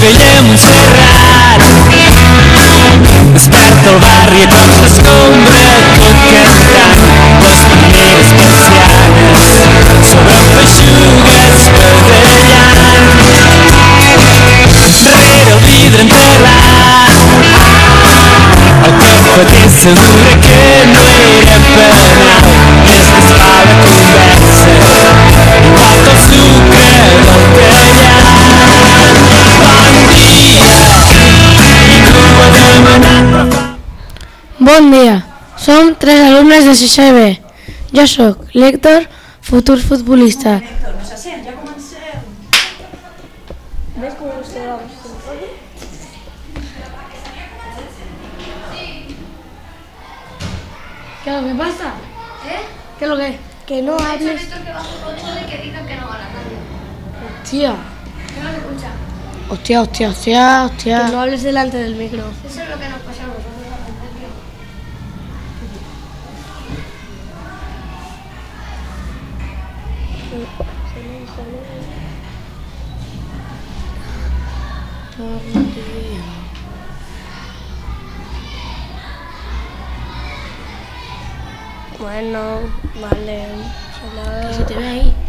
Montpellier, Montserrat Esparto, barrio con su escombro coquetan Las amigas persianas sobre pechugas perdellán vidrio que no iré a tres alumnes de 6 B. Jo sóc l'Héctor, futur futbolista. ¿Qué es lo que pasa? ¿Eh? ¿Qué es lo que? Que no hables. Estos que bajo con todo y que digan que no van a nadie. Hostia, Que no se escucha. hostia, hostia, hostia, hostia. No hables delante del micro. Eso es lo que nos pasa parlıyor. Bueno, vale. Hello.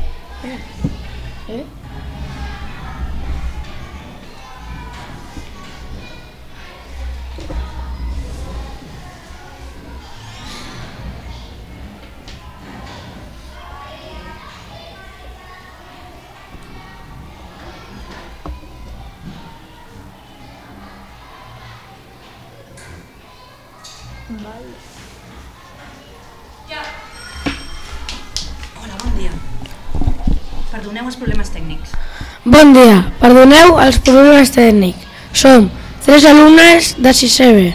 Hola, bon dia. Perdoneu els problemes tècnics. Bon dia, perdoneu els problemes tècnics. Som tres alumnes de 6 B.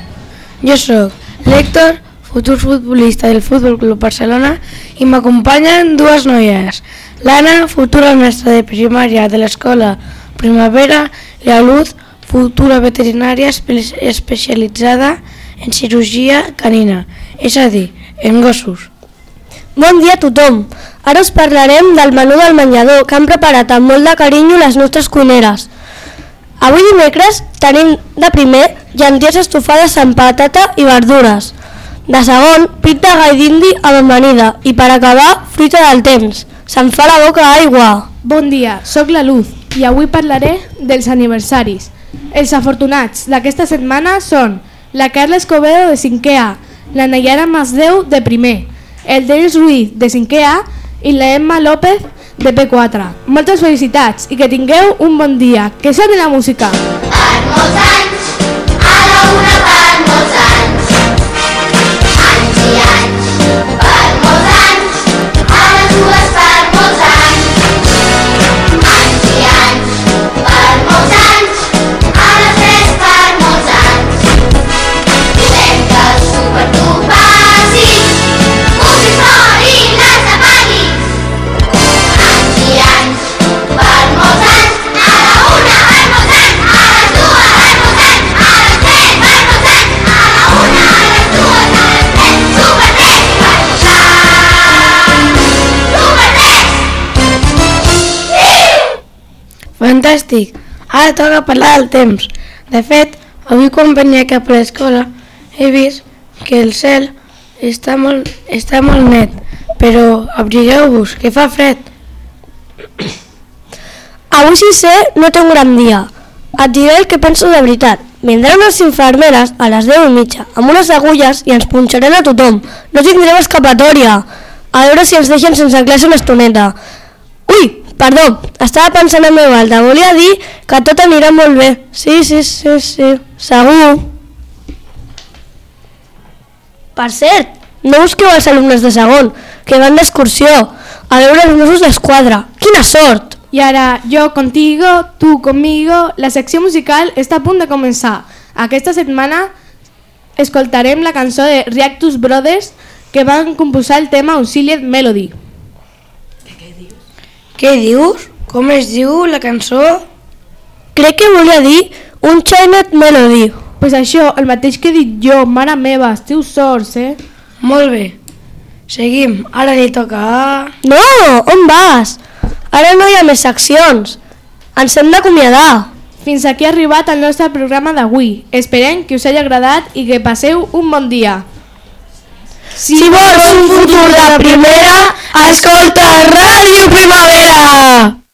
Jo sóc l'Héctor, futur futbolista del Futbol Club Barcelona i m'acompanyen dues noies. L'Anna, futura mestra de primària de l'escola Primavera i la Luz, futura veterinària espe- especialitzada en cirurgia canina, és a dir, en gossos. Bon dia a tothom. Ara us parlarem del menú del menjador que han preparat amb molt de carinyo les nostres cuineres. Avui dimecres tenim de primer llenties estofades amb patata i verdures. De segon, pit de gai d'indi amb amanida i per acabar, fruita del temps. Se'm fa la boca aigua. Bon dia, sóc la Luz i avui parlaré dels aniversaris. Els afortunats d'aquesta setmana són la Carla Escobedo de 5è A, la Nayara Masdeu de primer, el Denis Ruiz de 5è A i la Emma López de P4. Moltes felicitats i que tingueu un bon dia. Que soni la música! Per molts anys, a la una per Fantàstic! Ara toca parlar del temps. De fet, avui quan venia cap a l'escola he vist que el cel està molt, està molt net, però abrigueu-vos, que fa fred. Avui sí sé, no té un gran dia. Et diré el que penso de veritat. Vindran unes infermeres a les 10 i mitja amb unes agulles i ens punxaran a tothom. No tindrem escapatòria. A veure si ens deixen sense classe una estoneta. Ui, perdó, estava pensant en meu alta. Volia dir que tot anirà molt bé. Sí, sí, sí, sí, segur. Per cert, no busqueu els alumnes de segon, que van d'excursió, a veure els Mossos d'Esquadra. Quina sort! Y ahora, yo contigo, tú conmigo, la secció musical està a punt de començar. Aquesta setmana escoltarem la cançó de Reactus Brothers que van composar el tema Auxiliate Melody. Què dius? Com es diu la cançó? Crec que volia dir un Chinet Melody. Pues això, el mateix que he dit jo, mare meva, esteu sorts, eh? Molt bé. Seguim. Ara li toca a... No, on vas? Ara no hi ha més seccions. Ens hem d'acomiadar. Fins aquí ha arribat el nostre programa d'avui. Esperem que us hagi agradat i que passeu un bon dia. Si vols un futur de primera, escolta Ràdio Primavera!